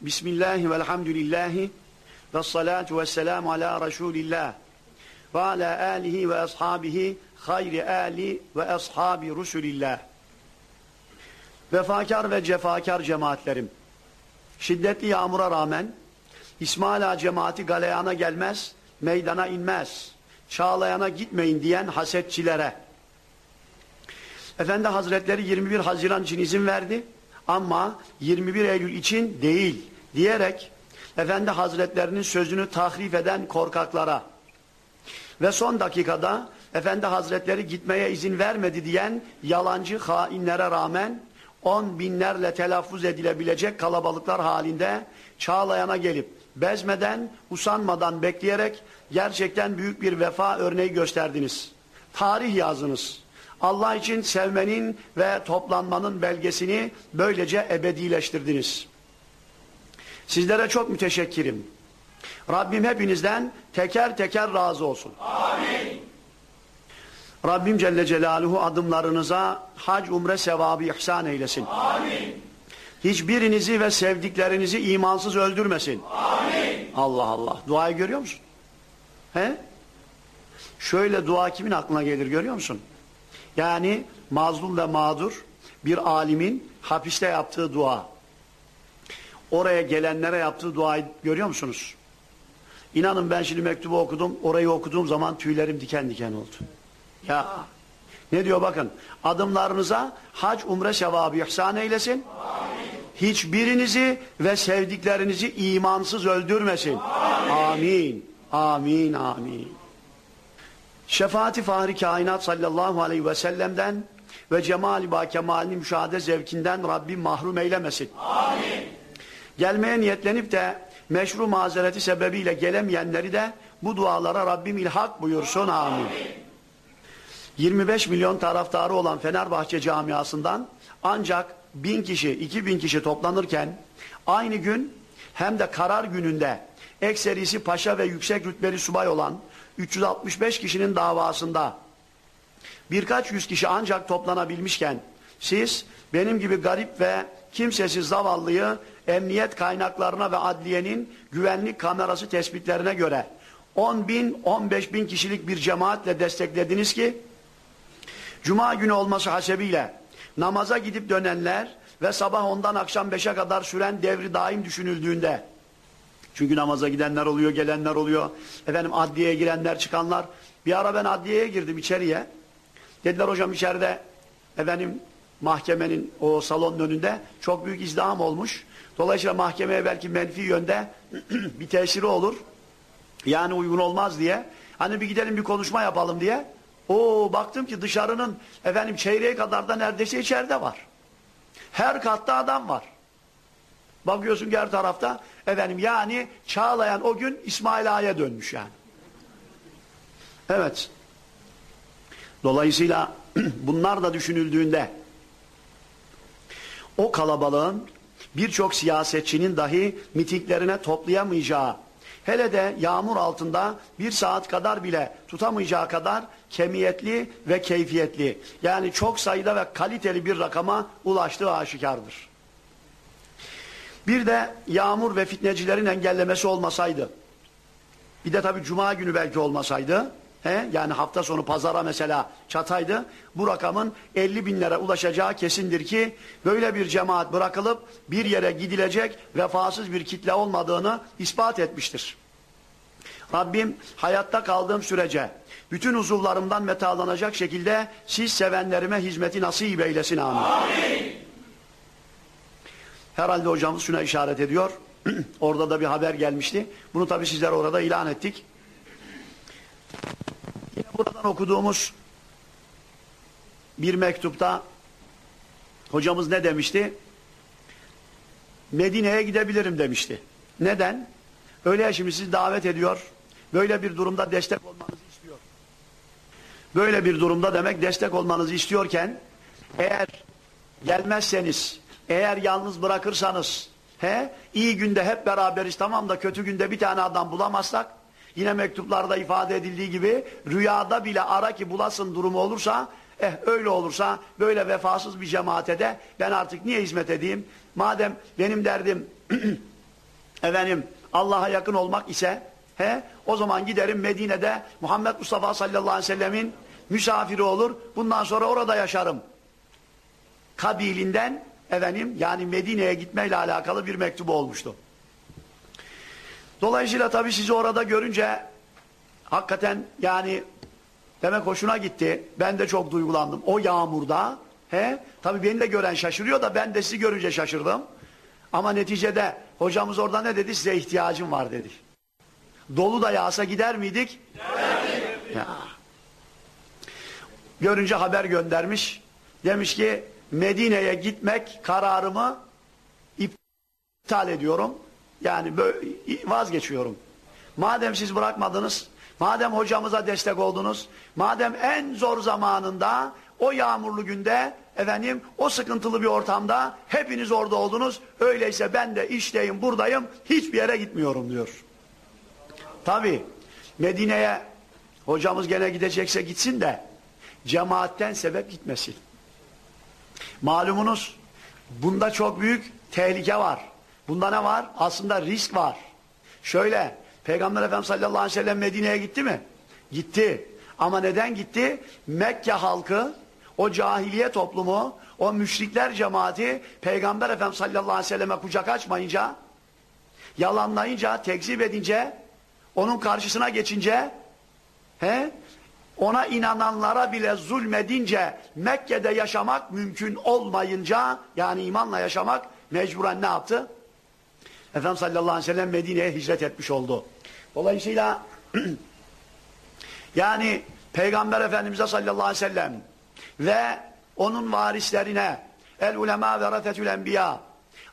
Bismillahi velhamdülillahi ve salatu ve selamu ala Resulillah ve ala alihi ve ashabihi hayri ali ve ashabi Resulillah. Vefakar ve cefakar cemaatlerim. Şiddetli yağmura rağmen İsmaila cemaati galeyana gelmez, meydana inmez. Çağlayana gitmeyin diyen hasetçilere. Efendi Hazretleri 21 Haziran için izin verdi ama 21 Eylül için değil diyerek Efendi Hazretlerinin sözünü tahrif eden korkaklara ve son dakikada Efendi Hazretleri gitmeye izin vermedi diyen yalancı hainlere rağmen on binlerle telaffuz edilebilecek kalabalıklar halinde Çağlayan'a gelip bezmeden, usanmadan bekleyerek gerçekten büyük bir vefa örneği gösterdiniz. Tarih yazınız. Allah için sevmenin ve toplanmanın belgesini böylece ebedileştirdiniz. Sizlere çok müteşekkirim. Rabbim hepinizden teker teker razı olsun. Amin. Rabbim Celle Celaluhu adımlarınıza hac umre sevabı ihsan eylesin. Amin. Hiçbirinizi ve sevdiklerinizi imansız öldürmesin. Amin. Allah Allah. Duayı görüyor musun? He? Şöyle dua kimin aklına gelir görüyor musun? Yani mazlum ve mağdur bir alimin hapiste yaptığı dua. Oraya gelenlere yaptığı duayı görüyor musunuz? İnanın ben şimdi mektubu okudum. Orayı okuduğum zaman tüylerim diken diken oldu. Ya ne diyor bakın. Adımlarınıza hac umre sevabı ihsan eylesin. Amin. Hiçbirinizi ve sevdiklerinizi imansız öldürmesin. Amin. Amin. Amin. Şefaati Fahri Kainat sallallahu aleyhi ve sellem'den ve cemali ba kemalini müşahede zevkinden Rabbim mahrum eylemesin. Amin. Gelmeye niyetlenip de meşru mazereti sebebiyle gelemeyenleri de bu dualara Rabbim ilhak buyursun. Amin. Amin. 25 milyon taraftarı olan Fenerbahçe camiasından ancak bin kişi, iki bin kişi toplanırken aynı gün hem de karar gününde ekserisi paşa ve yüksek rütbeli subay olan 365 kişinin davasında birkaç yüz kişi ancak toplanabilmişken siz benim gibi garip ve kimsesiz zavallıyı emniyet kaynaklarına ve adliyenin güvenlik kamerası tespitlerine göre 10 bin 15 bin kişilik bir cemaatle desteklediniz ki Cuma günü olması hasebiyle namaza gidip dönenler ve sabah ondan akşam beşe kadar süren devri daim düşünüldüğünde çünkü namaza gidenler oluyor, gelenler oluyor. Efendim adliyeye girenler, çıkanlar. Bir ara ben adliyeye girdim içeriye. Dediler hocam içeride efendim mahkemenin o salonun önünde çok büyük izdiham olmuş. Dolayısıyla mahkemeye belki menfi yönde bir tesiri olur. Yani uygun olmaz diye. Hani bir gidelim bir konuşma yapalım diye. O baktım ki dışarının efendim çeyreğe kadar da neredeyse içeride var. Her katta adam var. Bakıyorsun ki her tarafta efendim yani Çağlayan o gün İsmail Ağa'ya dönmüş yani. Evet. Dolayısıyla bunlar da düşünüldüğünde o kalabalığın birçok siyasetçinin dahi mitinglerine toplayamayacağı hele de yağmur altında bir saat kadar bile tutamayacağı kadar kemiyetli ve keyfiyetli yani çok sayıda ve kaliteli bir rakama ulaştığı aşikardır. Bir de yağmur ve fitnecilerin engellemesi olmasaydı bir de tabi cuma günü belki olmasaydı he, yani hafta sonu pazara mesela çataydı bu rakamın 50 binlere ulaşacağı kesindir ki böyle bir cemaat bırakılıp bir yere gidilecek vefasız bir kitle olmadığını ispat etmiştir. Rabbim hayatta kaldığım sürece bütün uzuvlarımdan metalanacak şekilde siz sevenlerime hizmeti nasip eylesin amin. Amin. Herhalde hocamız şuna işaret ediyor. Orada da bir haber gelmişti. Bunu tabi sizler orada ilan ettik. Yine buradan okuduğumuz bir mektupta hocamız ne demişti? Medine'ye gidebilirim demişti. Neden? Öyle şimdi sizi davet ediyor. Böyle bir durumda destek olmanızı istiyor. Böyle bir durumda demek destek olmanızı istiyorken eğer gelmezseniz, eğer yalnız bırakırsanız, he, iyi günde hep beraberiz tamam da kötü günde bir tane adam bulamazsak, yine mektuplarda ifade edildiği gibi rüyada bile ara ki bulasın durumu olursa, eh öyle olursa böyle vefasız bir cemaate de ben artık niye hizmet edeyim? Madem benim derdim efendim Allah'a yakın olmak ise he, o zaman giderim Medine'de Muhammed Mustafa sallallahu aleyhi ve sellemin misafiri olur. Bundan sonra orada yaşarım. Kabilinden efendim yani Medine'ye gitmeyle alakalı bir mektubu olmuştu. Dolayısıyla tabii sizi orada görünce hakikaten yani demek hoşuna gitti. Ben de çok duygulandım. O yağmurda he tabii beni de gören şaşırıyor da ben de sizi görünce şaşırdım. Ama neticede hocamız orada ne dedi? Size ihtiyacım var dedi. Dolu da yağsa gider miydik? Ya. Görünce haber göndermiş. Demiş ki Medine'ye gitmek kararımı iptal ediyorum. Yani vazgeçiyorum. Madem siz bırakmadınız, madem hocamıza destek oldunuz, madem en zor zamanında o yağmurlu günde efendim o sıkıntılı bir ortamda hepiniz orada oldunuz. Öyleyse ben de işteyim, buradayım, hiçbir yere gitmiyorum diyor. Tabi Medine'ye hocamız gene gidecekse gitsin de cemaatten sebep gitmesin. Malumunuz bunda çok büyük tehlike var. Bunda ne var? Aslında risk var. Şöyle, Peygamber Efendimiz sallallahu aleyhi ve sellem Medine'ye gitti mi? Gitti. Ama neden gitti? Mekke halkı, o cahiliye toplumu, o müşrikler cemaati Peygamber Efendimiz sallallahu aleyhi ve selleme kucak açmayınca, yalanlayınca, tekzip edince, onun karşısına geçince, he, ona inananlara bile zulmedince, Mekke'de yaşamak mümkün olmayınca, yani imanla yaşamak mecburen ne yaptı? Efendimiz sallallahu aleyhi ve sellem Medine'ye hicret etmiş oldu. Dolayısıyla yani Peygamber Efendimiz'e sallallahu aleyhi ve sellem ve onun varislerine el ulema ve rafetül enbiya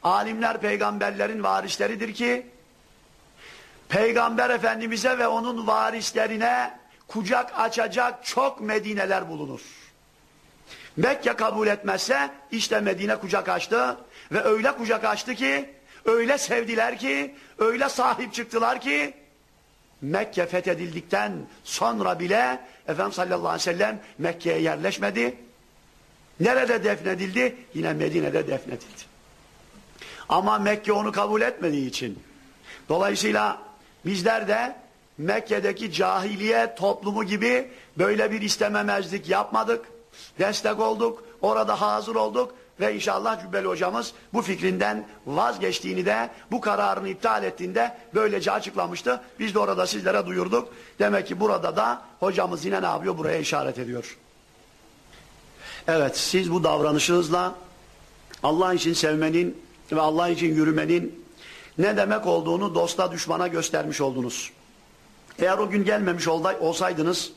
alimler peygamberlerin varisleridir ki Peygamber Efendimiz'e ve onun varislerine kucak açacak çok Medine'ler bulunur. Mekke kabul etmezse işte Medine kucak açtı ve öyle kucak açtı ki öyle sevdiler ki öyle sahip çıktılar ki Mekke fethedildikten sonra bile Efendimiz sallallahu aleyhi ve sellem Mekke'ye yerleşmedi. Nerede defnedildi? Yine Medine'de defnedildi. Ama Mekke onu kabul etmediği için. Dolayısıyla bizler de Mekke'deki cahiliye toplumu gibi böyle bir istememezlik yapmadık. Destek olduk, orada hazır olduk ve inşallah Cübbeli hocamız bu fikrinden vazgeçtiğini de bu kararını iptal ettiğinde böylece açıklamıştı. Biz de orada sizlere duyurduk. Demek ki burada da hocamız yine ne yapıyor? Buraya işaret ediyor. Evet siz bu davranışınızla Allah için sevmenin ve Allah için yürümenin ne demek olduğunu dosta düşmana göstermiş oldunuz. Eğer o gün gelmemiş olsaydınız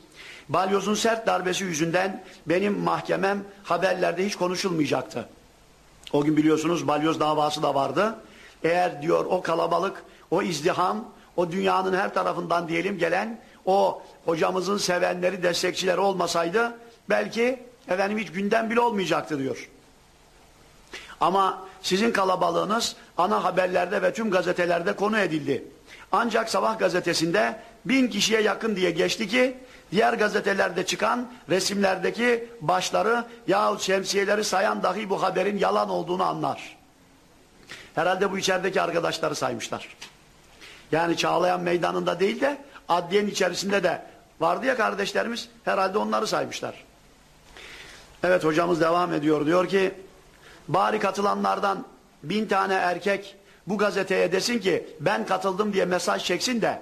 balyozun sert darbesi yüzünden benim mahkemem haberlerde hiç konuşulmayacaktı. O gün biliyorsunuz balyoz davası da vardı. Eğer diyor o kalabalık, o izdiham, o dünyanın her tarafından diyelim gelen o hocamızın sevenleri, destekçileri olmasaydı belki efendim hiç gündem bile olmayacaktı diyor. Ama sizin kalabalığınız ana haberlerde ve tüm gazetelerde konu edildi. Ancak sabah gazetesinde bin kişiye yakın diye geçti ki diğer gazetelerde çıkan resimlerdeki başları yahut şemsiyeleri sayan dahi bu haberin yalan olduğunu anlar. Herhalde bu içerideki arkadaşları saymışlar. Yani Çağlayan meydanında değil de adliyenin içerisinde de vardı ya kardeşlerimiz herhalde onları saymışlar. Evet hocamız devam ediyor diyor ki bari katılanlardan bin tane erkek bu gazeteye desin ki ben katıldım diye mesaj çeksin de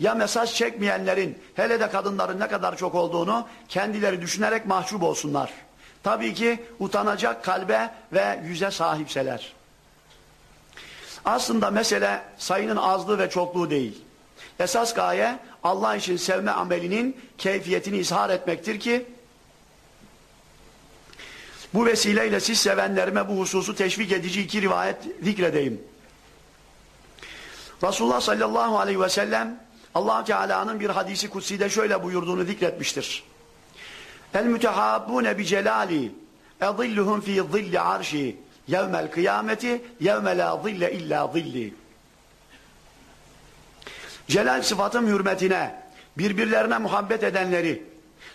ya mesaj çekmeyenlerin hele de kadınların ne kadar çok olduğunu kendileri düşünerek mahcup olsunlar. Tabii ki utanacak kalbe ve yüze sahipseler. Aslında mesele sayının azlığı ve çokluğu değil. Esas gaye Allah için sevme amelinin keyfiyetini izhar etmektir ki bu vesileyle siz sevenlerime bu hususu teşvik edici iki rivayet zikredeyim. Resulullah sallallahu aleyhi ve sellem allah Teala'nın bir hadisi kutside şöyle buyurduğunu zikretmiştir. El mütehabbune bi celali ezilluhum fi zilli arşi yevmel kıyameti yevme la zille illa zilli. Celal sıfatım hürmetine birbirlerine muhabbet edenleri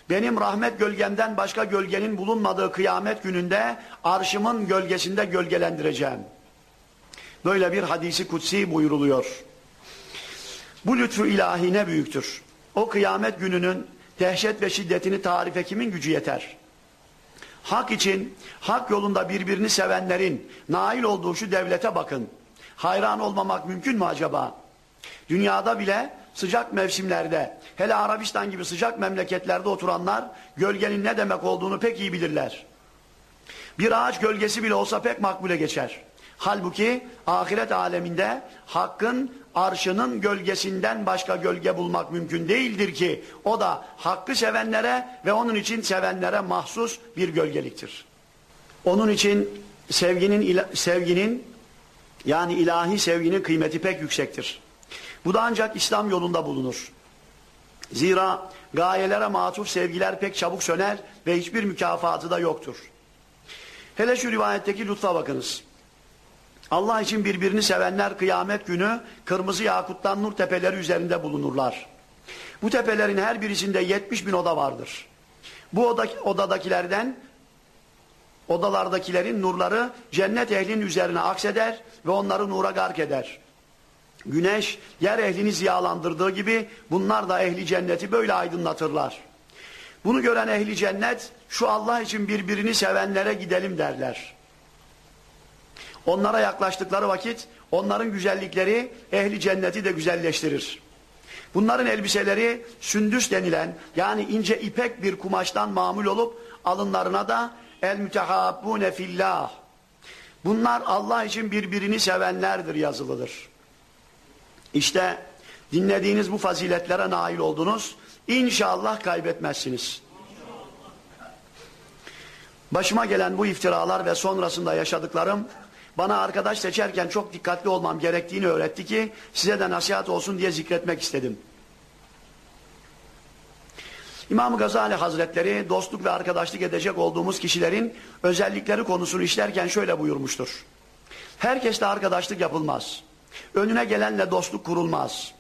benim rahmet gölgemden başka gölgenin bulunmadığı kıyamet gününde arşımın gölgesinde gölgelendireceğim. Böyle bir hadisi kutsi buyruluyor. Bu lütfu ilahi ne büyüktür. O kıyamet gününün dehşet ve şiddetini tarife kimin gücü yeter? Hak için, hak yolunda birbirini sevenlerin nail olduğu şu devlete bakın. Hayran olmamak mümkün mü acaba? Dünyada bile sıcak mevsimlerde, hele Arabistan gibi sıcak memleketlerde oturanlar gölgenin ne demek olduğunu pek iyi bilirler. Bir ağaç gölgesi bile olsa pek makbule geçer. Halbuki ahiret aleminde hakkın arşının gölgesinden başka gölge bulmak mümkün değildir ki o da hakkı sevenlere ve onun için sevenlere mahsus bir gölgeliktir. Onun için sevginin sevginin yani ilahi sevginin kıymeti pek yüksektir. Bu da ancak İslam yolunda bulunur. Zira gayelere matuf sevgiler pek çabuk söner ve hiçbir mükafatı da yoktur. Hele şu rivayetteki lütfa bakınız. Allah için birbirini sevenler kıyamet günü kırmızı yakuttan nur tepeleri üzerinde bulunurlar. Bu tepelerin her birisinde 70 bin oda vardır. Bu oda, odadakilerden odalardakilerin nurları cennet ehlinin üzerine akseder ve onları nura gark eder. Güneş yer ehlini ziyalandırdığı gibi bunlar da ehli cenneti böyle aydınlatırlar. Bunu gören ehli cennet şu Allah için birbirini sevenlere gidelim derler. Onlara yaklaştıkları vakit onların güzellikleri ehli cenneti de güzelleştirir. Bunların elbiseleri sündüs denilen yani ince ipek bir kumaştan mamul olup alınlarına da el mütehabbune fillah. Bunlar Allah için birbirini sevenlerdir yazılıdır. İşte dinlediğiniz bu faziletlere nail oldunuz. İnşallah kaybetmezsiniz. Başıma gelen bu iftiralar ve sonrasında yaşadıklarım bana arkadaş seçerken çok dikkatli olmam gerektiğini öğretti ki size de nasihat olsun diye zikretmek istedim. İmam Gazali Hazretleri dostluk ve arkadaşlık edecek olduğumuz kişilerin özellikleri konusunu işlerken şöyle buyurmuştur. Herkesle arkadaşlık yapılmaz. Önüne gelenle dostluk kurulmaz.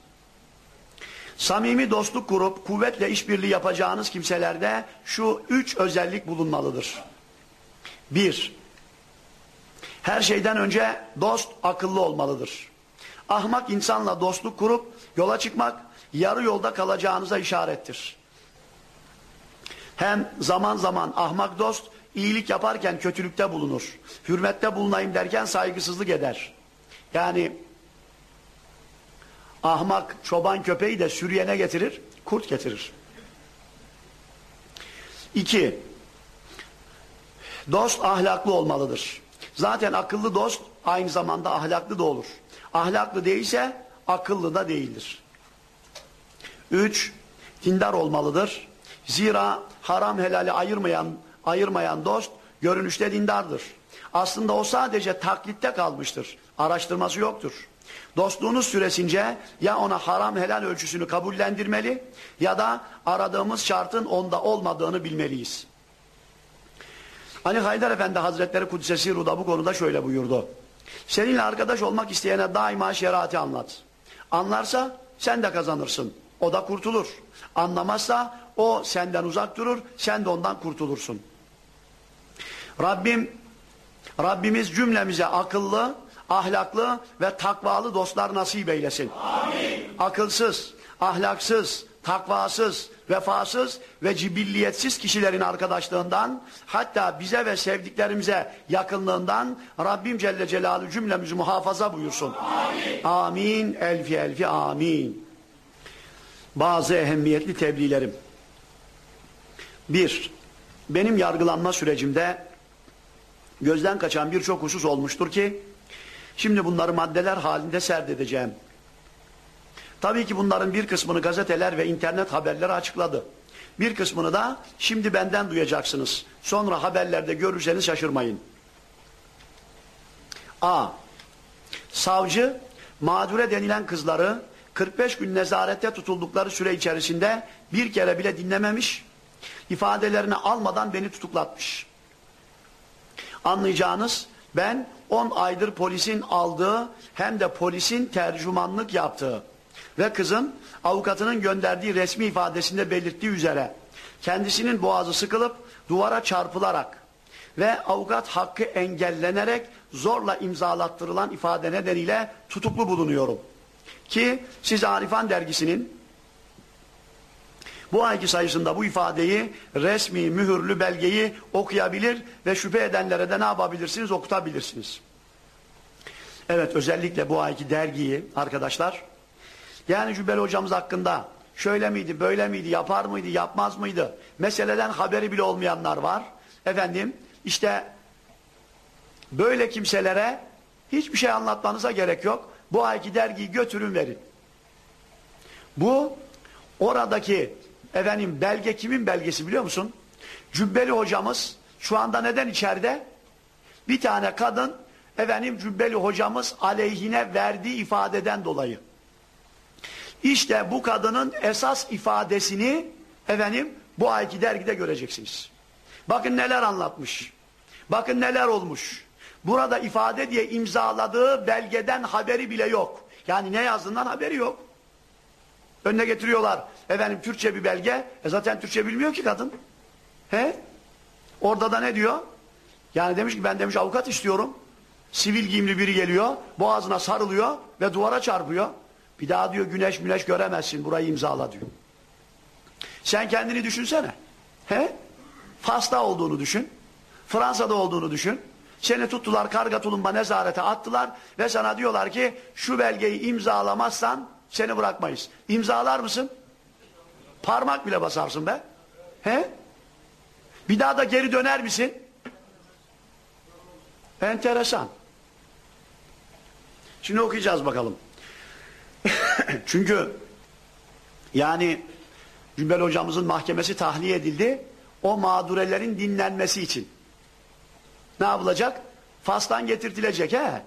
Samimi dostluk kurup kuvvetle işbirliği yapacağınız kimselerde şu üç özellik bulunmalıdır. Bir, her şeyden önce dost akıllı olmalıdır. Ahmak insanla dostluk kurup yola çıkmak yarı yolda kalacağınıza işarettir. Hem zaman zaman ahmak dost iyilik yaparken kötülükte bulunur. Hürmette bulunayım derken saygısızlık eder. Yani ahmak çoban köpeği de sürüyene getirir, kurt getirir. İki, dost ahlaklı olmalıdır. Zaten akıllı dost aynı zamanda ahlaklı da olur. Ahlaklı değilse akıllı da değildir. Üç, dindar olmalıdır. Zira haram helali ayırmayan, ayırmayan dost görünüşte dindardır. Aslında o sadece taklitte kalmıştır. Araştırması yoktur. Dostluğunuz süresince ya ona haram helal ölçüsünü kabullendirmeli ya da aradığımız şartın onda olmadığını bilmeliyiz. Hani Haydar Efendi Hazretleri Kudsesi Ruda bu konuda şöyle buyurdu. Seninle arkadaş olmak isteyene daima şeriatı anlat. Anlarsa sen de kazanırsın. O da kurtulur. Anlamazsa o senden uzak durur, sen de ondan kurtulursun. Rabbim, Rabbimiz cümlemize akıllı, ahlaklı ve takvalı dostlar nasip eylesin. Amin. Akılsız, ahlaksız, takvasız, vefasız ve cibilliyetsiz kişilerin arkadaşlığından hatta bize ve sevdiklerimize yakınlığından Rabbim Celle Celaluhu cümlemizi muhafaza buyursun. Amin. Amin. Elfi elfi amin. Bazı ehemmiyetli tebliğlerim. Bir, benim yargılanma sürecimde gözden kaçan birçok husus olmuştur ki şimdi bunları maddeler halinde serdedeceğim. Tabii ki bunların bir kısmını gazeteler ve internet haberleri açıkladı. Bir kısmını da şimdi benden duyacaksınız. Sonra haberlerde görürseniz şaşırmayın. A. Savcı mağdure denilen kızları 45 gün nezarette tutuldukları süre içerisinde bir kere bile dinlememiş, ifadelerini almadan beni tutuklatmış. Anlayacağınız ben 10 aydır polisin aldığı hem de polisin tercümanlık yaptığı ve kızın avukatının gönderdiği resmi ifadesinde belirttiği üzere kendisinin boğazı sıkılıp duvara çarpılarak ve avukat hakkı engellenerek zorla imzalattırılan ifade nedeniyle tutuklu bulunuyorum. Ki siz Arifan dergisinin bu ayki sayısında bu ifadeyi resmi mühürlü belgeyi okuyabilir ve şüphe edenlere de ne yapabilirsiniz okutabilirsiniz. Evet özellikle bu ayki dergiyi arkadaşlar yani Cübbeli hocamız hakkında şöyle miydi böyle miydi yapar mıydı yapmaz mıydı meseleden haberi bile olmayanlar var. Efendim işte böyle kimselere hiçbir şey anlatmanıza gerek yok. Bu ayki dergiyi götürün verin. Bu oradaki efendim belge kimin belgesi biliyor musun? Cübbeli hocamız şu anda neden içeride? Bir tane kadın efendim Cübbeli hocamız aleyhine verdiği ifadeden dolayı. İşte bu kadının esas ifadesini efendim bu ayki dergide göreceksiniz. Bakın neler anlatmış. Bakın neler olmuş. Burada ifade diye imzaladığı belgeden haberi bile yok. Yani ne yazdığından haberi yok. Önüne getiriyorlar. Efendim Türkçe bir belge. E zaten Türkçe bilmiyor ki kadın. He? Orada da ne diyor? Yani demiş ki ben demiş avukat istiyorum. Sivil giyimli biri geliyor. Boğazına sarılıyor ve duvara çarpıyor. Bir daha diyor güneş güneş göremezsin burayı imzala diyor. Sen kendini düşünsene. He? Fas'ta olduğunu düşün. Fransa'da olduğunu düşün. Seni tuttular karga tulumba nezarete attılar ve sana diyorlar ki şu belgeyi imzalamazsan seni bırakmayız. İmzalar mısın? Parmak bile basarsın be. He? Bir daha da geri döner misin? Enteresan. Şimdi okuyacağız bakalım. Çünkü yani Cümbel hocamızın mahkemesi tahliye edildi. O mağdurelerin dinlenmesi için. Ne yapılacak? Fas'tan getirtilecek he.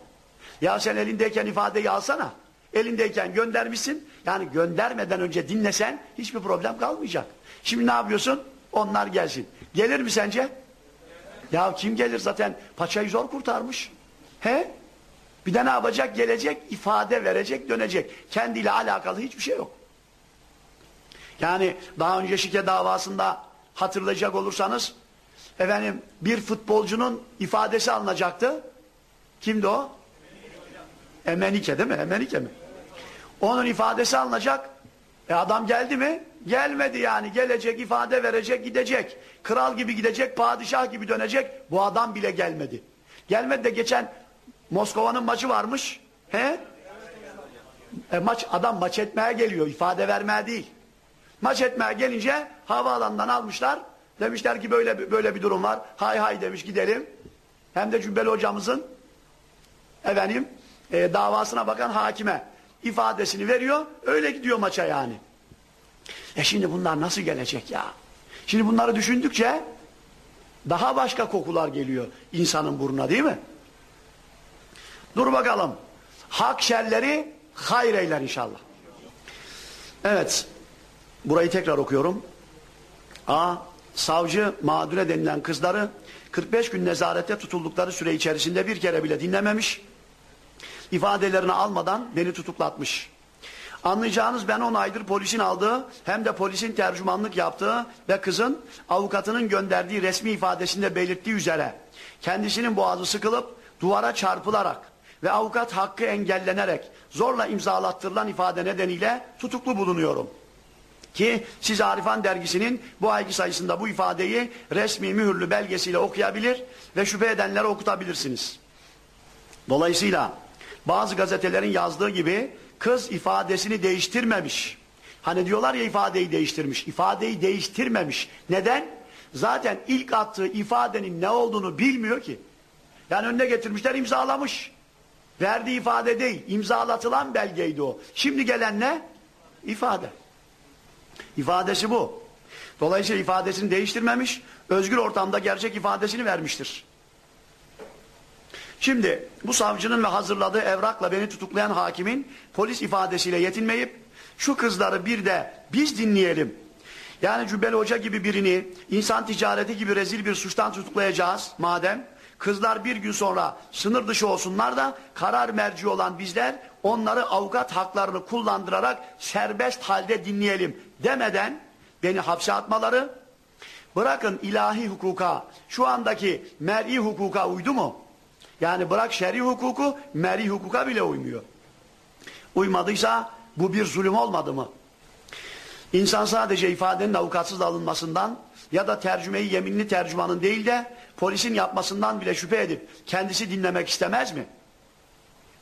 Ya sen elindeyken ifadeyi alsana. Elindeyken göndermişsin. Yani göndermeden önce dinlesen hiçbir problem kalmayacak. Şimdi ne yapıyorsun? Onlar gelsin. Gelir mi sence? Ya kim gelir zaten paçayı zor kurtarmış. He? Bir de ne yapacak? Gelecek, ifade verecek, dönecek. Kendiyle alakalı hiçbir şey yok. Yani daha önce şike davasında hatırlayacak olursanız efendim bir futbolcunun ifadesi alınacaktı. Kimdi o? Emenike değil mi? Emenike mi? Onun ifadesi alınacak. E adam geldi mi? Gelmedi yani. Gelecek, ifade verecek, gidecek. Kral gibi gidecek, padişah gibi dönecek. Bu adam bile gelmedi. Gelmedi de geçen Moskova'nın maçı varmış. He? E maç, adam maç etmeye geliyor. ifade vermeye değil. Maç etmeye gelince havaalanından almışlar. Demişler ki böyle böyle bir durum var. Hay hay demiş gidelim. Hem de Cübbeli hocamızın efendim e, davasına bakan hakime ifadesini veriyor. Öyle gidiyor maça yani. E şimdi bunlar nasıl gelecek ya? Şimdi bunları düşündükçe daha başka kokular geliyor insanın burnuna değil mi? Dur bakalım. Hak şerleri hayır inşallah. Evet. Burayı tekrar okuyorum. A. Savcı mağdure denilen kızları 45 gün nezarette tutuldukları süre içerisinde bir kere bile dinlememiş. ifadelerini almadan beni tutuklatmış. Anlayacağınız ben 10 aydır polisin aldığı hem de polisin tercümanlık yaptığı ve kızın avukatının gönderdiği resmi ifadesinde belirttiği üzere kendisinin boğazı sıkılıp duvara çarpılarak ve avukat hakkı engellenerek zorla imzalattırılan ifade nedeniyle tutuklu bulunuyorum. Ki siz Arifan dergisinin bu ayki sayısında bu ifadeyi resmi mühürlü belgesiyle okuyabilir ve şüphe edenlere okutabilirsiniz. Dolayısıyla bazı gazetelerin yazdığı gibi kız ifadesini değiştirmemiş. Hani diyorlar ya ifadeyi değiştirmiş. İfadeyi değiştirmemiş. Neden? Zaten ilk attığı ifadenin ne olduğunu bilmiyor ki. Yani önüne getirmişler imzalamış. Verdiği ifade değil, imzalatılan belgeydi o. Şimdi gelen ne? İfade. İfadesi bu. Dolayısıyla ifadesini değiştirmemiş, özgür ortamda gerçek ifadesini vermiştir. Şimdi bu savcının ve hazırladığı evrakla beni tutuklayan hakimin polis ifadesiyle yetinmeyip şu kızları bir de biz dinleyelim. Yani Cübbeli Hoca gibi birini insan ticareti gibi rezil bir suçtan tutuklayacağız madem kızlar bir gün sonra sınır dışı olsunlar da karar merci olan bizler onları avukat haklarını kullandırarak serbest halde dinleyelim demeden beni hapse atmaları bırakın ilahi hukuka şu andaki mer'i hukuka uydu mu? Yani bırak şer'i hukuku, meri hukuka bile uymuyor. Uymadıysa bu bir zulüm olmadı mı? İnsan sadece ifadenin avukatsız alınmasından ya da tercümeyi yeminli tercümanın değil de polisin yapmasından bile şüphe edip kendisi dinlemek istemez mi?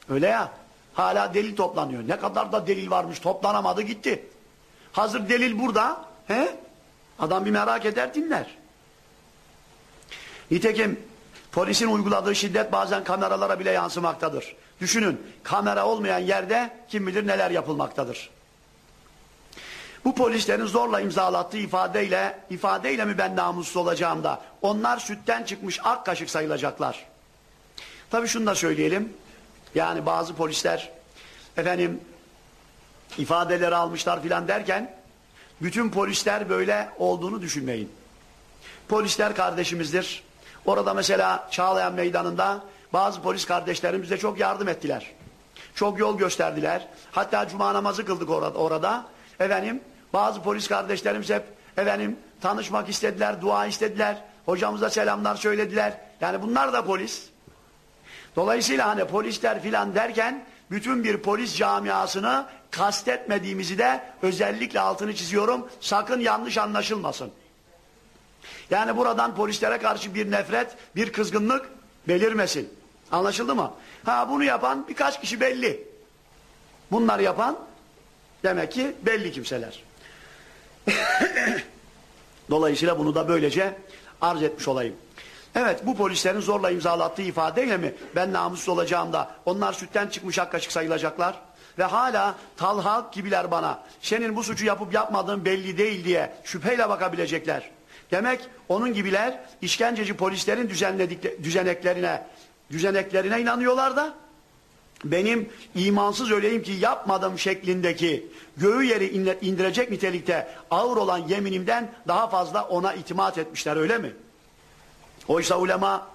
Öyle ya. Hala delil toplanıyor. Ne kadar da delil varmış toplanamadı gitti. Hazır delil burada. He? Adam bir merak eder dinler. Nitekim polisin uyguladığı şiddet bazen kameralara bile yansımaktadır. Düşünün kamera olmayan yerde kim bilir neler yapılmaktadır. Bu polislerin zorla imzalattığı ifadeyle, ifadeyle mi ben namussuz olacağım da onlar sütten çıkmış ak kaşık sayılacaklar. Tabii şunu da söyleyelim. Yani bazı polisler efendim ifadeleri almışlar filan derken bütün polisler böyle olduğunu düşünmeyin. Polisler kardeşimizdir. Orada mesela Çağlayan Meydanı'nda bazı polis kardeşlerimiz de çok yardım ettiler. Çok yol gösterdiler. Hatta cuma namazı kıldık orada. orada. Efendim bazı polis kardeşlerimiz hep efendim tanışmak istediler, dua istediler. Hocamıza selamlar söylediler. Yani bunlar da polis. Dolayısıyla hani polisler filan derken bütün bir polis camiasını kastetmediğimizi de özellikle altını çiziyorum. Sakın yanlış anlaşılmasın. Yani buradan polislere karşı bir nefret, bir kızgınlık belirmesin. Anlaşıldı mı? Ha bunu yapan birkaç kişi belli. Bunlar yapan demek ki belli kimseler. Dolayısıyla bunu da böylece arz etmiş olayım. Evet bu polislerin zorla imzalattığı ifadeyle mi ben namussuz olacağım da onlar sütten çıkmış ak kaşık sayılacaklar? Ve hala Talha gibiler bana senin bu suçu yapıp yapmadığın belli değil diye şüpheyle bakabilecekler. Demek onun gibiler işkenceci polislerin düzenledik, düzeneklerine, düzeneklerine inanıyorlar da benim imansız öleyim ki yapmadım şeklindeki göğü yeri indirecek nitelikte ağır olan yeminimden daha fazla ona itimat etmişler öyle mi? Oysa ulema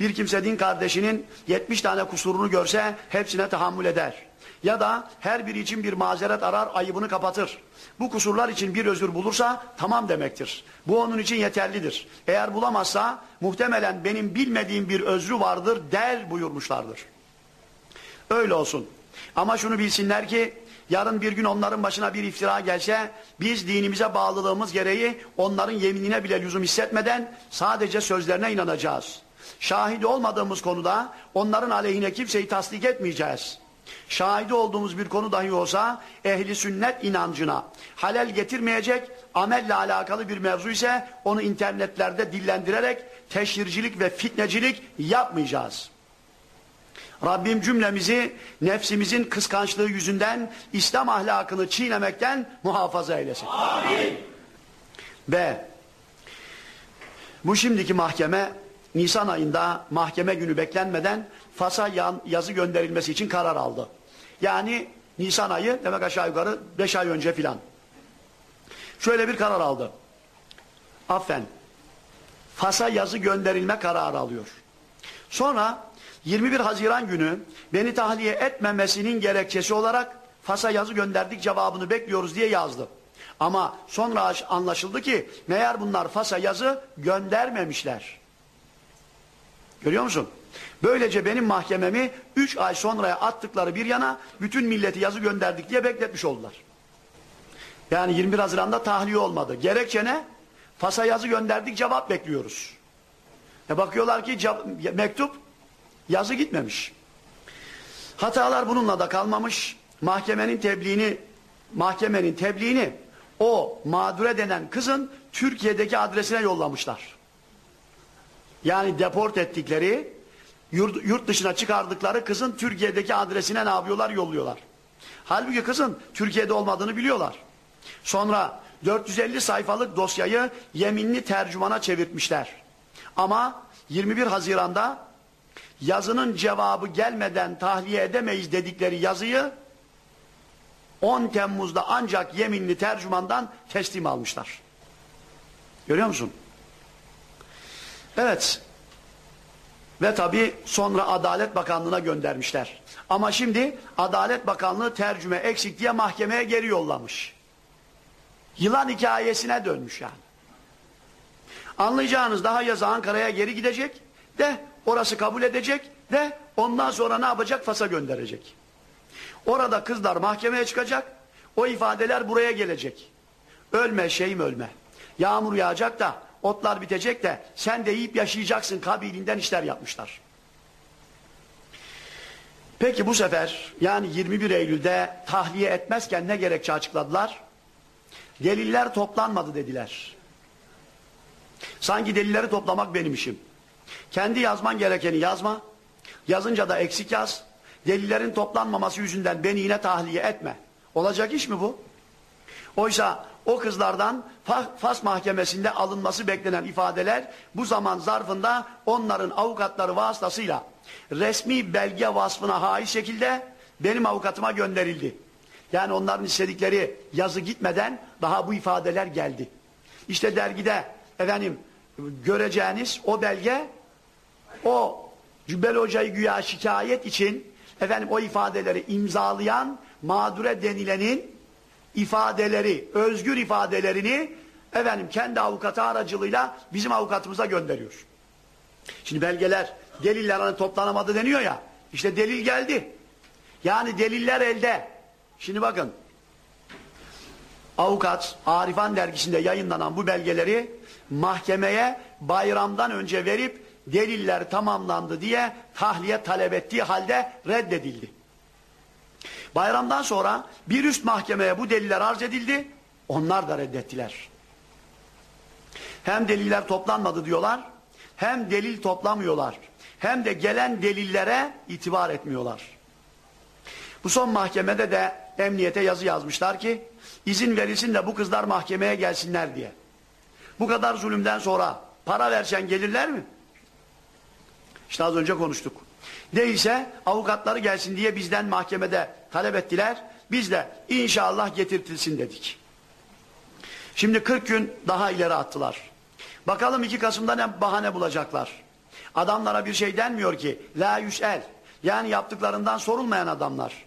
bir kimse din kardeşinin 70 tane kusurunu görse hepsine tahammül eder. Ya da her biri için bir mazeret arar ayıbını kapatır. Bu kusurlar için bir özür bulursa tamam demektir. Bu onun için yeterlidir. Eğer bulamazsa muhtemelen benim bilmediğim bir özrü vardır der buyurmuşlardır. Öyle olsun. Ama şunu bilsinler ki yarın bir gün onların başına bir iftira gelse biz dinimize bağlılığımız gereği onların yeminine bile lüzum hissetmeden sadece sözlerine inanacağız. Şahit olmadığımız konuda onların aleyhine kimseyi tasdik etmeyeceğiz. Şahidi olduğumuz bir konu dahi olsa ehli sünnet inancına halel getirmeyecek amelle alakalı bir mevzu ise onu internetlerde dillendirerek teşhircilik ve fitnecilik yapmayacağız. Rabbim cümlemizi nefsimizin kıskançlığı yüzünden İslam ahlakını çiğnemekten muhafaza eylesin. Amin. Ve bu şimdiki mahkeme Nisan ayında mahkeme günü beklenmeden Fas'a yazı gönderilmesi için karar aldı. Yani Nisan ayı demek aşağı yukarı 5 ay önce filan. Şöyle bir karar aldı. Affen. Fas'a yazı gönderilme kararı alıyor. Sonra 21 Haziran günü beni tahliye etmemesinin gerekçesi olarak Fas'a yazı gönderdik cevabını bekliyoruz diye yazdı. Ama sonra anlaşıldı ki meğer bunlar Fas'a yazı göndermemişler. Görüyor musun? Böylece benim mahkememi 3 ay sonraya attıkları bir yana bütün milleti yazı gönderdik diye bekletmiş oldular. Yani 21 Haziran'da tahliye olmadı. Gerekçe ne? Fas'a yazı gönderdik cevap bekliyoruz. E bakıyorlar ki mektup yazı gitmemiş. Hatalar bununla da kalmamış. Mahkemenin tebliğini mahkemenin tebliğini o mağdure denen kızın Türkiye'deki adresine yollamışlar. Yani deport ettikleri yurt, yurt dışına çıkardıkları kızın Türkiye'deki adresine ne yapıyorlar yolluyorlar. Halbuki kızın Türkiye'de olmadığını biliyorlar. Sonra 450 sayfalık dosyayı yeminli tercümana çevirtmişler. Ama 21 Haziran'da yazının cevabı gelmeden tahliye edemeyiz dedikleri yazıyı 10 Temmuz'da ancak yeminli tercümandan teslim almışlar. Görüyor musun? Evet. Ve tabi sonra Adalet Bakanlığı'na göndermişler. Ama şimdi Adalet Bakanlığı tercüme eksik diye mahkemeye geri yollamış. Yılan hikayesine dönmüş yani. Anlayacağınız daha yazı Ankara'ya geri gidecek de orası kabul edecek Ve ondan sonra ne yapacak? Fas'a gönderecek. Orada kızlar mahkemeye çıkacak. O ifadeler buraya gelecek. Ölme şeyim ölme. Yağmur yağacak da otlar bitecek de sen de yiyip yaşayacaksın kabilinden işler yapmışlar. Peki bu sefer yani 21 Eylül'de tahliye etmezken ne gerekçe açıkladılar? Deliller toplanmadı dediler. Sanki delilleri toplamak benim işim. Kendi yazman gerekeni yazma. Yazınca da eksik yaz. Delillerin toplanmaması yüzünden beni yine tahliye etme. Olacak iş mi bu? Oysa o kızlardan Fas mahkemesinde alınması beklenen ifadeler bu zaman zarfında onların avukatları vasıtasıyla resmi belge vasfına haiz şekilde benim avukatıma gönderildi. Yani onların istedikleri yazı gitmeden daha bu ifadeler geldi. İşte dergide efendim göreceğiniz o belge o Cübbeli Hoca'yı güya şikayet için efendim o ifadeleri imzalayan mağdure denilenin ifadeleri, özgür ifadelerini efendim kendi avukatı aracılığıyla bizim avukatımıza gönderiyor. Şimdi belgeler, deliller hani toplanamadı deniyor ya. İşte delil geldi. Yani deliller elde. Şimdi bakın. Avukat Arifan dergisinde yayınlanan bu belgeleri mahkemeye bayramdan önce verip deliller tamamlandı diye tahliye talep ettiği halde reddedildi. Bayramdan sonra bir üst mahkemeye bu deliller arz edildi. Onlar da reddettiler. Hem deliller toplanmadı diyorlar, hem delil toplamıyorlar. Hem de gelen delillere itibar etmiyorlar. Bu son mahkemede de emniyete yazı yazmışlar ki izin verilsin de bu kızlar mahkemeye gelsinler diye. Bu kadar zulümden sonra para versen gelirler mi? İşte az önce konuştuk. Değilse avukatları gelsin diye bizden mahkemede talep ettiler. Biz de inşallah getirtilsin dedik. Şimdi 40 gün daha ileri attılar. Bakalım 2 Kasım'da ne bahane bulacaklar. Adamlara bir şey denmiyor ki la yüsel. Yani yaptıklarından sorulmayan adamlar.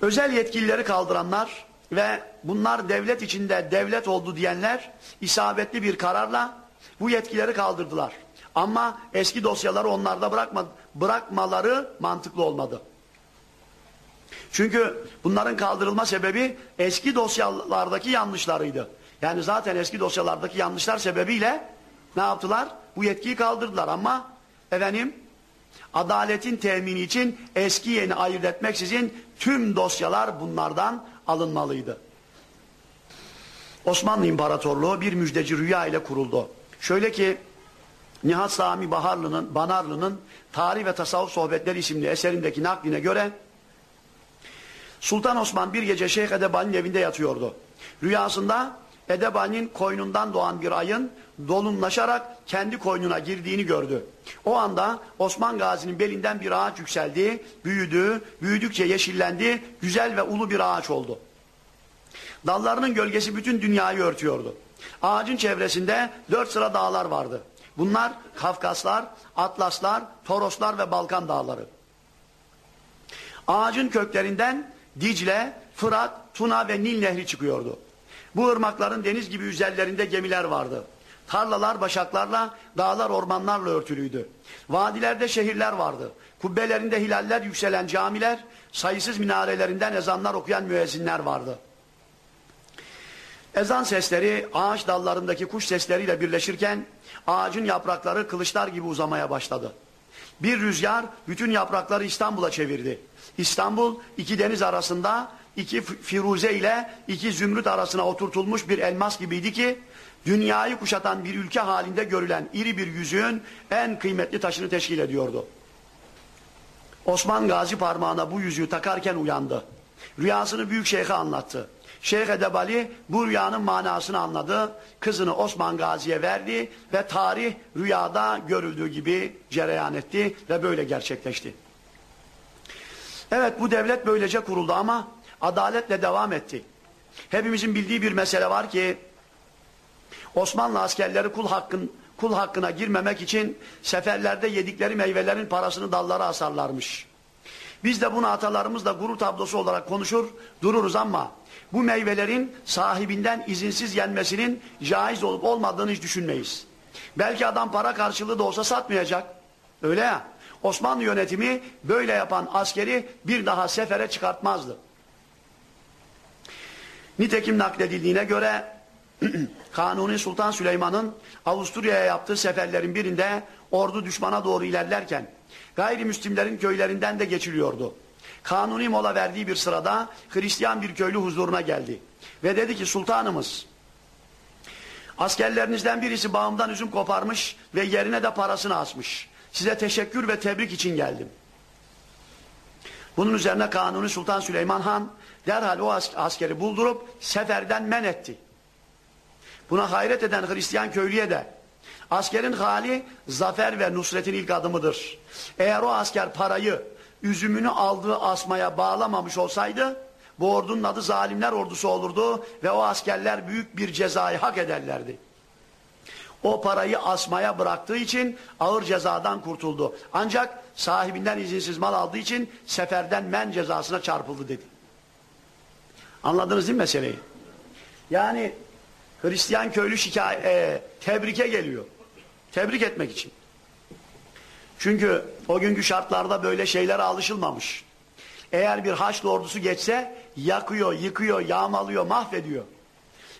Özel yetkilileri kaldıranlar ve bunlar devlet içinde devlet oldu diyenler isabetli bir kararla bu yetkileri kaldırdılar. Ama eski dosyaları onlarda bırakma, bırakmaları mantıklı olmadı. Çünkü bunların kaldırılma sebebi eski dosyalardaki yanlışlarıydı. Yani zaten eski dosyalardaki yanlışlar sebebiyle ne yaptılar? Bu yetkiyi kaldırdılar ama efendim adaletin temini için eski yeni ayırt etmeksizin tüm dosyalar bunlardan alınmalıydı. Osmanlı İmparatorluğu bir müjdeci rüya ile kuruldu. Şöyle ki Nihat Sami Baharlı'nın, Banarlı'nın Tarih ve Tasavvuf Sohbetleri isimli eserindeki nakline göre Sultan Osman bir gece Şeyh Edebali'nin evinde yatıyordu. Rüyasında Edebali'nin koynundan doğan bir ayın dolunlaşarak kendi koynuna girdiğini gördü. O anda Osman Gazi'nin belinden bir ağaç yükseldi, büyüdü, büyüdükçe yeşillendi, güzel ve ulu bir ağaç oldu. Dallarının gölgesi bütün dünyayı örtüyordu. Ağacın çevresinde dört sıra dağlar vardı. Bunlar Kafkaslar, Atlaslar, Toroslar ve Balkan dağları. Ağacın köklerinden Dicle, Fırat, Tuna ve Nil nehri çıkıyordu. Bu ırmakların deniz gibi üzerlerinde gemiler vardı. Tarlalar başaklarla, dağlar ormanlarla örtülüydü. Vadilerde şehirler vardı. Kubbelerinde hilaller yükselen camiler, sayısız minarelerinden ezanlar okuyan müezzinler vardı. Ezan sesleri ağaç dallarındaki kuş sesleriyle birleşirken ağacın yaprakları kılıçlar gibi uzamaya başladı. Bir rüzgar bütün yaprakları İstanbul'a çevirdi. İstanbul iki deniz arasında iki firuze ile iki zümrüt arasına oturtulmuş bir elmas gibiydi ki dünyayı kuşatan bir ülke halinde görülen iri bir yüzüğün en kıymetli taşını teşkil ediyordu. Osman Gazi parmağına bu yüzüğü takarken uyandı. Rüyasını büyük şeyhe anlattı. Şeyh Edebali bu rüyanın manasını anladı. Kızını Osman Gazi'ye verdi ve tarih rüyada görüldüğü gibi cereyan etti ve böyle gerçekleşti. Evet bu devlet böylece kuruldu ama adaletle devam etti. Hepimizin bildiği bir mesele var ki Osmanlı askerleri kul hakkın kul hakkına girmemek için seferlerde yedikleri meyvelerin parasını dallara asarlarmış. Biz de bunu atalarımızla gurur tablosu olarak konuşur dururuz ama bu meyvelerin sahibinden izinsiz yenmesinin caiz olup olmadığını hiç düşünmeyiz. Belki adam para karşılığı da olsa satmayacak. Öyle ya. Osmanlı yönetimi böyle yapan askeri bir daha sefere çıkartmazdı. Nitekim nakledildiğine göre Kanuni Sultan Süleyman'ın Avusturya'ya yaptığı seferlerin birinde ordu düşmana doğru ilerlerken gayrimüslimlerin köylerinden de geçiliyordu. Kanuni mola verdiği bir sırada Hristiyan bir köylü huzuruna geldi. Ve dedi ki sultanımız askerlerinizden birisi bağımdan üzüm koparmış ve yerine de parasını asmış. Size teşekkür ve tebrik için geldim. Bunun üzerine Kanuni Sultan Süleyman Han derhal o askeri buldurup seferden men etti. Buna hayret eden Hristiyan köylüye de askerin hali zafer ve nusretin ilk adımıdır. Eğer o asker parayı üzümünü aldığı asmaya bağlamamış olsaydı bu ordunun adı zalimler ordusu olurdu ve o askerler büyük bir cezayı hak ederlerdi. O parayı asmaya bıraktığı için ağır cezadan kurtuldu. Ancak sahibinden izinsiz mal aldığı için seferden men cezasına çarpıldı dedi. Anladınız değil mi meseleyi? Yani Hristiyan köylü şikayet, e, tebrike geliyor. Tebrik etmek için. Çünkü o günkü şartlarda böyle şeylere alışılmamış. Eğer bir Haçlı ordusu geçse yakıyor, yıkıyor, yağmalıyor, mahvediyor.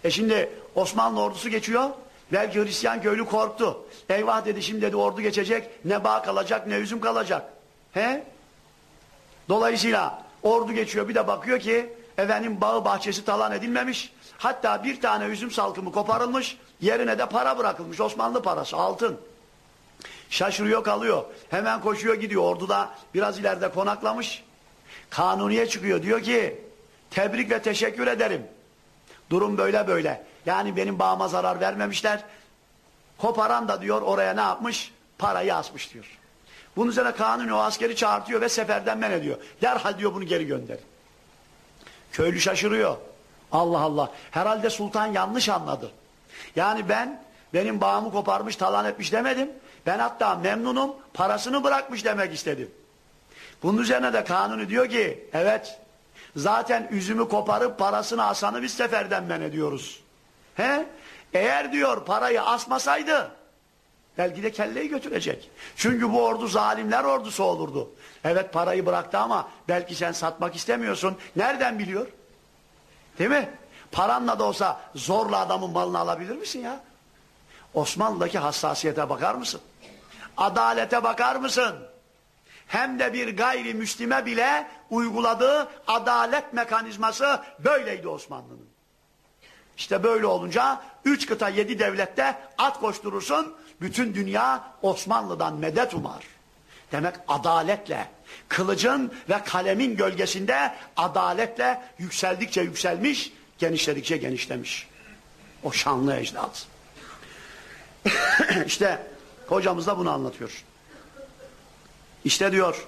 E şimdi Osmanlı ordusu geçiyor. Belki Hristiyan köylü korktu. Eyvah dedi şimdi dedi ordu geçecek. Ne bağ kalacak ne üzüm kalacak. He? Dolayısıyla ordu geçiyor bir de bakıyor ki efendim bağı bahçesi talan edilmemiş. Hatta bir tane üzüm salkımı koparılmış. Yerine de para bırakılmış. Osmanlı parası altın. Şaşırıyor kalıyor. Hemen koşuyor gidiyor. Orduda biraz ileride konaklamış. Kanuniye çıkıyor. Diyor ki tebrik ve teşekkür ederim. Durum böyle böyle. Yani benim bağıma zarar vermemişler. Koparan da diyor oraya ne yapmış? Parayı asmış diyor. Bunun üzerine kanuni o askeri çağırtıyor ve seferden men ediyor. Derhal diyor bunu geri gönder. Köylü şaşırıyor. Allah Allah. Herhalde sultan yanlış anladı. Yani ben benim bağımı koparmış talan etmiş demedim. Ben hatta memnunum parasını bırakmış demek istedim. Bunun üzerine de kanuni diyor ki evet zaten üzümü koparıp parasını asanı biz seferden men ediyoruz. He? Eğer diyor parayı asmasaydı belki de kelleyi götürecek. Çünkü bu ordu zalimler ordusu olurdu. Evet parayı bıraktı ama belki sen satmak istemiyorsun. Nereden biliyor? Değil mi? Paranla da olsa zorla adamın malını alabilir misin ya? Osmanlı'daki hassasiyete bakar mısın? Adalete bakar mısın? Hem de bir gayrimüslime bile uyguladığı adalet mekanizması böyleydi Osmanlı'nın. İşte böyle olunca üç kıta yedi devlette at koşturursun, bütün dünya Osmanlı'dan medet umar. Demek adaletle, kılıcın ve kalemin gölgesinde adaletle yükseldikçe yükselmiş, genişledikçe genişlemiş. O şanlı ecdat. işte hocamız da bunu anlatıyor. İşte diyor,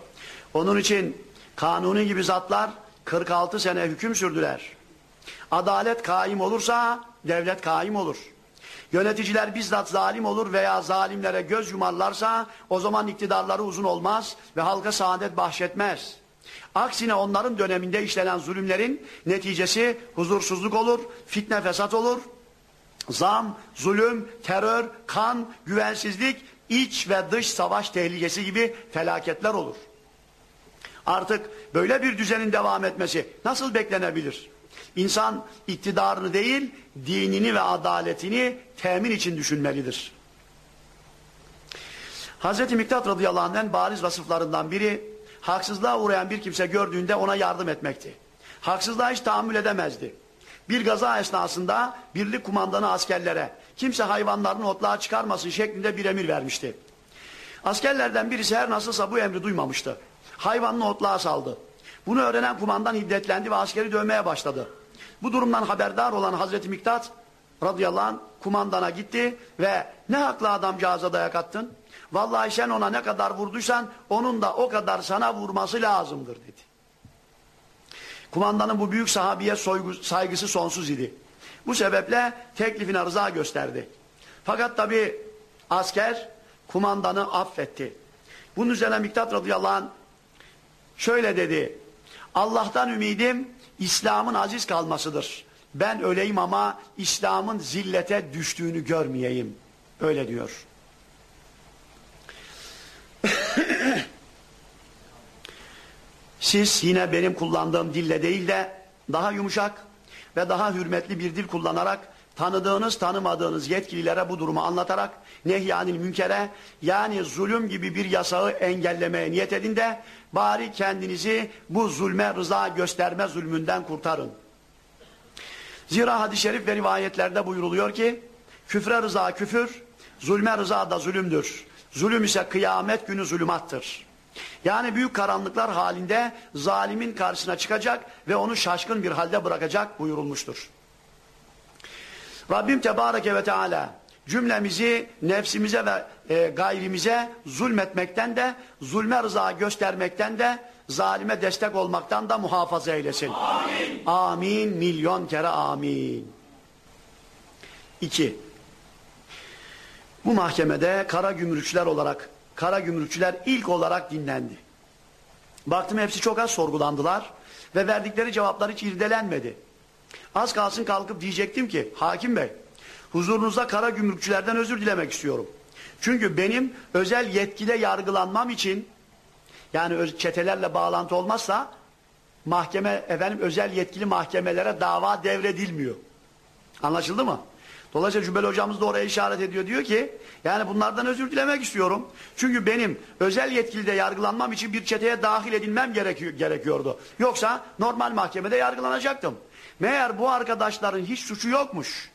onun için kanuni gibi zatlar 46 sene hüküm sürdüler. Adalet kaim olursa devlet kaim olur. Yöneticiler bizzat zalim olur veya zalimlere göz yumarlarsa o zaman iktidarları uzun olmaz ve halka saadet bahşetmez. Aksine onların döneminde işlenen zulümlerin neticesi huzursuzluk olur, fitne fesat olur. Zam, zulüm, terör, kan, güvensizlik, iç ve dış savaş tehlikesi gibi felaketler olur. Artık böyle bir düzenin devam etmesi nasıl beklenebilir? İnsan iktidarını değil, dinini ve adaletini temin için düşünmelidir. Hz. Miktat radıyallahu anh'ın bariz vasıflarından biri, haksızlığa uğrayan bir kimse gördüğünde ona yardım etmekti. Haksızlığa hiç tahammül edemezdi. Bir gaza esnasında birlik kumandanı askerlere kimse hayvanlarını otluğa çıkarmasın şeklinde bir emir vermişti. Askerlerden birisi her nasılsa bu emri duymamıştı. Hayvanını otluğa saldı. Bunu öğrenen kumandan hiddetlendi ve askeri dövmeye başladı. Bu durumdan haberdar olan Hazreti Miktat radıyallahu anh kumandana gitti ve ne haklı adamcağıza dayak attın? Vallahi sen ona ne kadar vurduysan onun da o kadar sana vurması lazımdır dedi. Kumandanın bu büyük sahabiye soygu, saygısı sonsuz idi. Bu sebeple teklifine rıza gösterdi. Fakat tabi asker kumandanı affetti. Bunun üzerine Miktat radıyallahu anh şöyle dedi. Allah'tan ümidim İslam'ın aziz kalmasıdır. Ben öleyim ama İslam'ın zillete düştüğünü görmeyeyim. Öyle diyor. Siz yine benim kullandığım dille değil de daha yumuşak ve daha hürmetli bir dil kullanarak tanıdığınız tanımadığınız yetkililere bu durumu anlatarak nehyanil münkere yani zulüm gibi bir yasağı engellemeye niyet edin de bari kendinizi bu zulme rıza gösterme zulmünden kurtarın. Zira hadis-i şerif ve rivayetlerde buyuruluyor ki küfre rıza küfür, zulme rıza da zulümdür. Zulüm ise kıyamet günü zulümattır. Yani büyük karanlıklar halinde zalimin karşısına çıkacak ve onu şaşkın bir halde bırakacak buyurulmuştur. Rabbim Tebareke ve Teala cümlemizi nefsimize ve e, gayrimize zulmetmekten de zulme rıza göstermekten de zalime destek olmaktan da muhafaza eylesin. Amin. Amin milyon kere amin. İki. Bu mahkemede kara gümrükçüler olarak kara gümrükçüler ilk olarak dinlendi. Baktım hepsi çok az sorgulandılar ve verdikleri cevaplar hiç irdelenmedi. Az kalsın kalkıp diyecektim ki hakim bey huzurunuzda kara gümrükçülerden özür dilemek istiyorum. Çünkü benim özel yetkide yargılanmam için yani çetelerle bağlantı olmazsa mahkeme efendim özel yetkili mahkemelere dava devredilmiyor. Anlaşıldı mı? Dolayısıyla Cübbeli hocamız da oraya işaret ediyor. Diyor ki yani bunlardan özür dilemek istiyorum. Çünkü benim özel yetkilide yargılanmam için bir çeteye dahil edilmem gerekiyor, gerekiyordu. Yoksa normal mahkemede yargılanacaktım. Meğer bu arkadaşların hiç suçu yokmuş.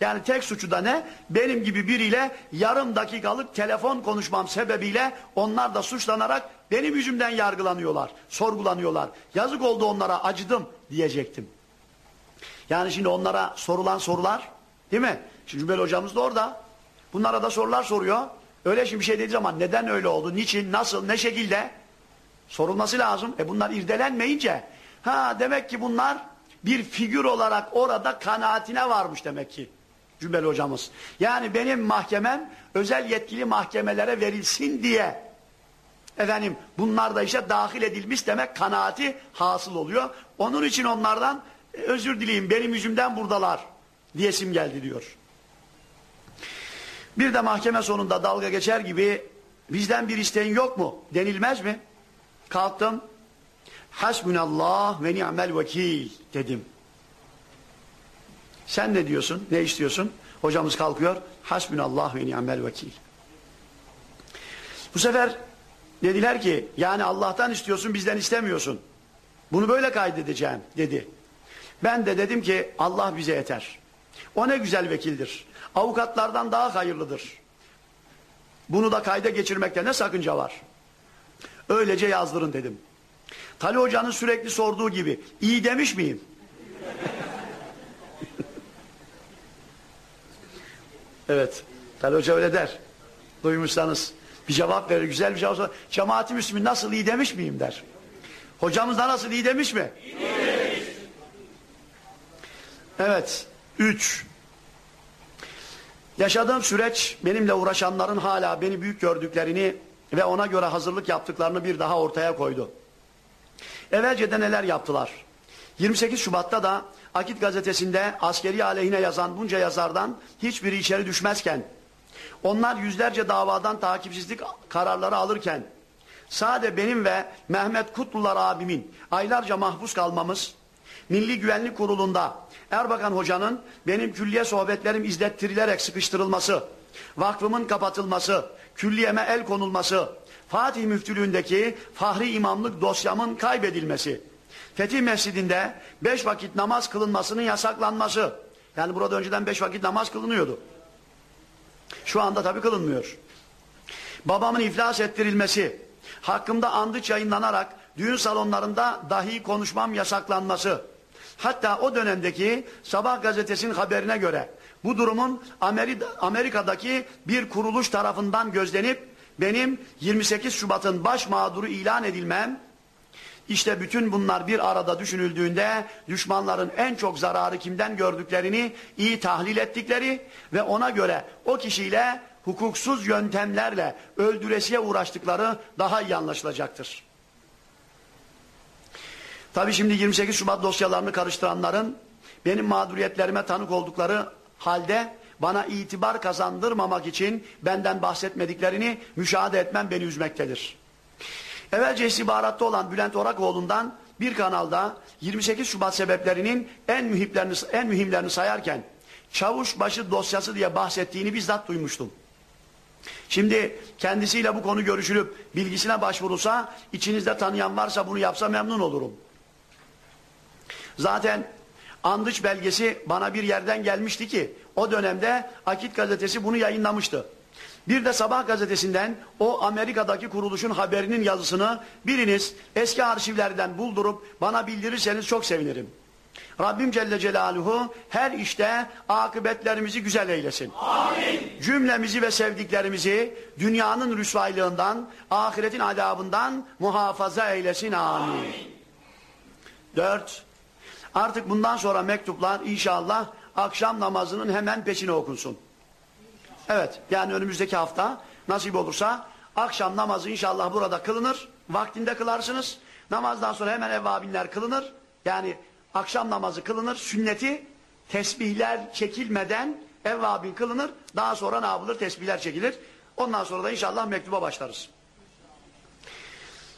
Yani tek suçu da ne? Benim gibi biriyle yarım dakikalık telefon konuşmam sebebiyle onlar da suçlanarak benim yüzümden yargılanıyorlar, sorgulanıyorlar. Yazık oldu onlara acıdım diyecektim. Yani şimdi onlara sorulan sorular değil mi? Şimdi Cübbeli hocamız da orada. Bunlara da sorular soruyor. Öyle şimdi bir şey dediği zaman neden öyle oldu, niçin, nasıl, ne şekilde sorulması lazım. E bunlar irdelenmeyince ha demek ki bunlar bir figür olarak orada kanaatine varmış demek ki Cübbeli hocamız. Yani benim mahkemem özel yetkili mahkemelere verilsin diye efendim bunlar da işe dahil edilmiş demek kanaati hasıl oluyor. Onun için onlardan özür dileyim benim yüzümden buradalar diyesim geldi diyor. Bir de mahkeme sonunda dalga geçer gibi bizden bir isteğin yok mu denilmez mi? Kalktım hasbunallah ve ni'mel vekil dedim. Sen ne diyorsun? Ne istiyorsun? Hocamız kalkıyor. Hasbunallah ve ni'mel vekil. Bu sefer dediler ki yani Allah'tan istiyorsun bizden istemiyorsun. Bunu böyle kaydedeceğim dedi. Ben de dedim ki Allah bize yeter. O ne güzel vekildir. Avukatlardan daha hayırlıdır. Bunu da kayda geçirmekte ne sakınca var? Öylece yazdırın dedim. Tali Hoca'nın sürekli sorduğu gibi iyi demiş miyim? evet. Tali Hoca öyle der. Duymuşsanız bir cevap verir. Güzel bir cevap sorar. Cemaati Müslümin nasıl iyi demiş miyim der. Hocamız da nasıl iyi demiş mi? İyi demiş. Evet. Üç. Yaşadığım süreç benimle uğraşanların hala beni büyük gördüklerini ve ona göre hazırlık yaptıklarını bir daha ortaya koydu. Evvelce neler yaptılar? 28 Şubat'ta da Akit gazetesinde askeri aleyhine yazan bunca yazardan hiçbiri içeri düşmezken, onlar yüzlerce davadan takipsizlik kararları alırken, sade benim ve Mehmet Kutlular abimin aylarca mahpus kalmamız, Milli Güvenlik Kurulu'nda Erbakan Hoca'nın benim külliye sohbetlerim izlettirilerek sıkıştırılması, vakfımın kapatılması, külliyeme el konulması, Fatih Müftülüğündeki Fahri İmamlık dosyamın kaybedilmesi, Fetih Mescidinde beş vakit namaz kılınmasının yasaklanması, yani burada önceden beş vakit namaz kılınıyordu. Şu anda tabii kılınmıyor. Babamın iflas ettirilmesi, hakkımda andıç yayınlanarak düğün salonlarında dahi konuşmam yasaklanması, hatta o dönemdeki Sabah gazetesinin haberine göre bu durumun Amerika'daki bir kuruluş tarafından gözlenip benim 28 Şubat'ın baş mağduru ilan edilmem, işte bütün bunlar bir arada düşünüldüğünde düşmanların en çok zararı kimden gördüklerini iyi tahlil ettikleri ve ona göre o kişiyle hukuksuz yöntemlerle öldüresiye uğraştıkları daha iyi anlaşılacaktır. Tabi şimdi 28 Şubat dosyalarını karıştıranların benim mağduriyetlerime tanık oldukları halde bana itibar kazandırmamak için benden bahsetmediklerini müşahede etmem beni üzmektedir. Evvelce istihbaratta olan Bülent Orakoğlu'ndan bir kanalda 28 Şubat sebeplerinin en mühimlerini, en mühimlerini sayarken çavuşbaşı dosyası diye bahsettiğini bizzat duymuştum. Şimdi kendisiyle bu konu görüşülüp bilgisine başvurulsa içinizde tanıyan varsa bunu yapsa memnun olurum. Zaten andıç belgesi bana bir yerden gelmişti ki o dönemde Akit gazetesi bunu yayınlamıştı. Bir de Sabah gazetesinden o Amerika'daki kuruluşun haberinin yazısını biriniz eski arşivlerden buldurup bana bildirirseniz çok sevinirim. Rabbim Celle Celaluhu her işte akıbetlerimizi güzel eylesin. Amin. Cümlemizi ve sevdiklerimizi dünyanın rüsvaylığından, ahiretin adabından muhafaza eylesin. Amin. Amin. Dört. Artık bundan sonra mektuplar inşallah akşam namazının hemen peşine okunsun. Evet yani önümüzdeki hafta nasip olursa akşam namazı inşallah burada kılınır. Vaktinde kılarsınız. Namazdan sonra hemen evvabinler kılınır. Yani akşam namazı kılınır. Sünneti tesbihler çekilmeden evvabin kılınır. Daha sonra ne yapılır? Tesbihler çekilir. Ondan sonra da inşallah mektuba başlarız.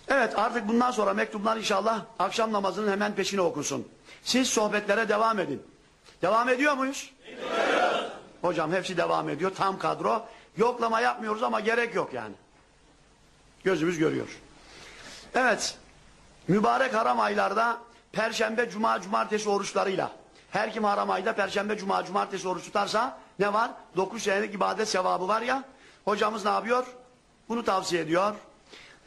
Evet artık bundan sonra mektuplar inşallah akşam namazının hemen peşine okunsun. Siz sohbetlere devam edin. Devam ediyor muyuz? Ediyoruz. Hocam hepsi devam ediyor. Tam kadro. Yoklama yapmıyoruz ama gerek yok yani. Gözümüz görüyor. Evet. Mübarek haram aylarda Perşembe, Cuma, Cumartesi oruçlarıyla her kim haram ayda Perşembe, Cuma, Cumartesi oruç tutarsa ne var? 9 senelik ibadet sevabı var ya. Hocamız ne yapıyor? Bunu tavsiye ediyor.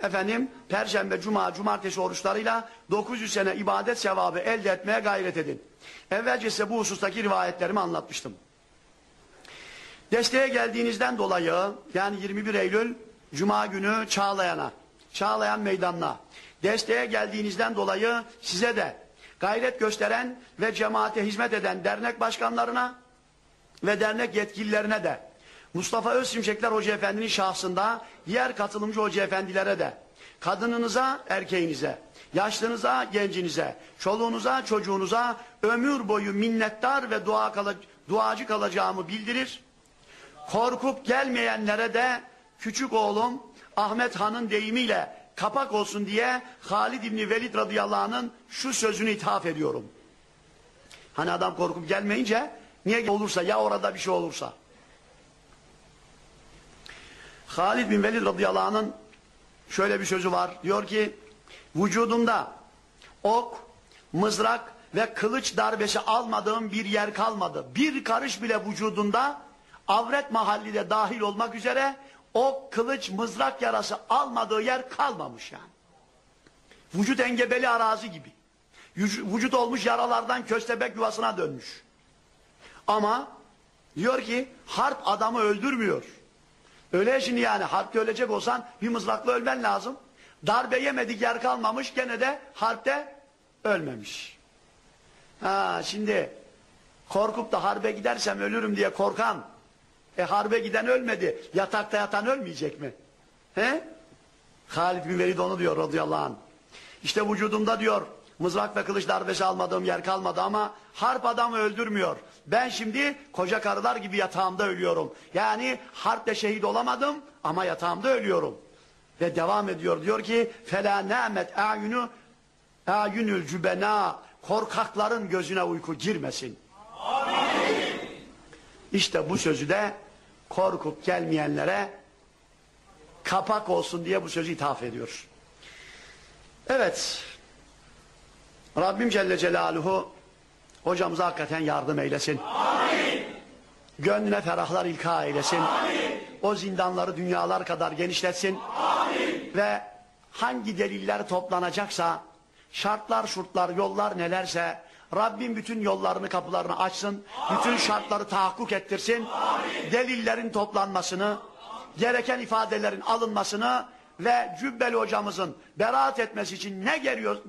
Efendim Perşembe, Cuma, Cumartesi oruçlarıyla 900 sene ibadet sevabı elde etmeye gayret edin. Evvelce size bu husustaki rivayetlerimi anlatmıştım. Desteğe geldiğinizden dolayı yani 21 Eylül Cuma günü Çağlayan'a, Çağlayan Meydanı'na desteğe geldiğinizden dolayı size de gayret gösteren ve cemaate hizmet eden dernek başkanlarına ve dernek yetkililerine de Mustafa Özsimşekler Hoca Efendi'nin şahsında diğer katılımcı hoca efendilere de kadınınıza, erkeğinize, yaşlınıza, gencinize, çoluğunuza, çocuğunuza ömür boyu minnettar ve dua kala, duacı kalacağımı bildirir. Korkup gelmeyenlere de küçük oğlum Ahmet Han'ın deyimiyle kapak olsun diye Halid İbni Velid radıyallahu anh'ın şu sözünü ithaf ediyorum. Hani adam korkup gelmeyince niye olursa ya orada bir şey olursa. Halid bin Velid radıyallahu anh'ın şöyle bir sözü var. Diyor ki vücudumda ok, mızrak ve kılıç darbesi almadığım bir yer kalmadı. Bir karış bile vücudunda avret mahalli de dahil olmak üzere ok, kılıç, mızrak yarası almadığı yer kalmamış yani. Vücut engebeli arazi gibi. Vücut olmuş yaralardan köstebek yuvasına dönmüş. Ama diyor ki harp adamı öldürmüyor. Öyle şimdi yani harpte ölecek olsan bir mızrakla ölmen lazım. Darbe yemedik yer kalmamış gene de harpte ölmemiş. Ha şimdi korkup da harbe gidersem ölürüm diye korkan e harbe giden ölmedi. Yatakta yatan ölmeyecek mi? He? Halid bin Velid onu diyor radıyallahu anh. İşte vücudumda diyor mızrak ve kılıç darbesi almadığım yer kalmadı ama harp adamı öldürmüyor. Ben şimdi koca karılar gibi yatağımda ölüyorum. Yani harpte şehit olamadım ama yatağımda ölüyorum. Ve devam ediyor diyor ki fela ne'met a'yunu a'yunul cübena korkakların gözüne uyku girmesin. Amin. İşte bu sözü de korkup gelmeyenlere kapak olsun diye bu sözü ithaf ediyor. Evet. Rabbim Celle Celaluhu hocamıza hakikaten yardım eylesin. Amin. Gönlüne ferahlar ilka eylesin. Amin. O zindanları dünyalar kadar genişletsin. Amin. Ve hangi deliller toplanacaksa, şartlar, şurtlar, yollar nelerse Rabbim bütün yollarını, kapılarını açsın. Amin. Bütün şartları tahakkuk ettirsin. Amin. Delillerin toplanmasını, gereken ifadelerin alınmasını ve Cübbeli hocamızın beraat etmesi için ne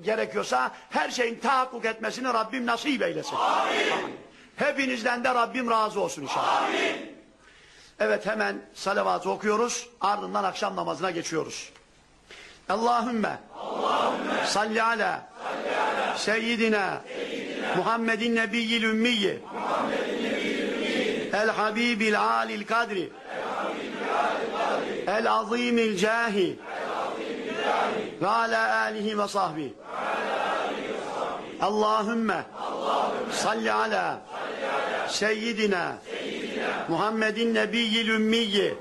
gerekiyorsa her şeyin tahakkuk etmesini Rabbim nasip eylesin. Amin. Amin. Hepinizden de Rabbim razı olsun inşallah. Amin. Evet hemen salavatı okuyoruz. Ardından akşam namazına geçiyoruz. Allahümme, Allahümme salli ala, salli ala seyyidina, seyyidina Muhammedin nebiyyil ümmiyyi Muhammedin nebiyyil ümmiyi el habibil alil kadri el habibil alil kadri el azimil cahi ve ala alihi ve sahbihi. Allahümme. Salli ala seyyidina Muhammedin nebiyyil ümmiyyi.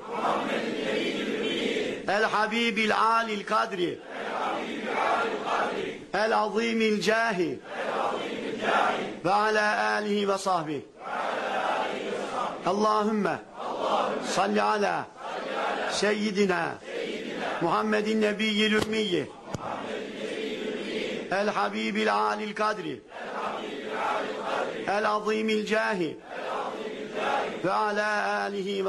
El habibil alil kadri. El azimil cahi ve ala alihi ve sahbihi. Allahümme. Salli ala seyyidina Muhammedin nebiyyil ümmiyyi el habibil alil kadri. El azimil cahi. Ve ala alihi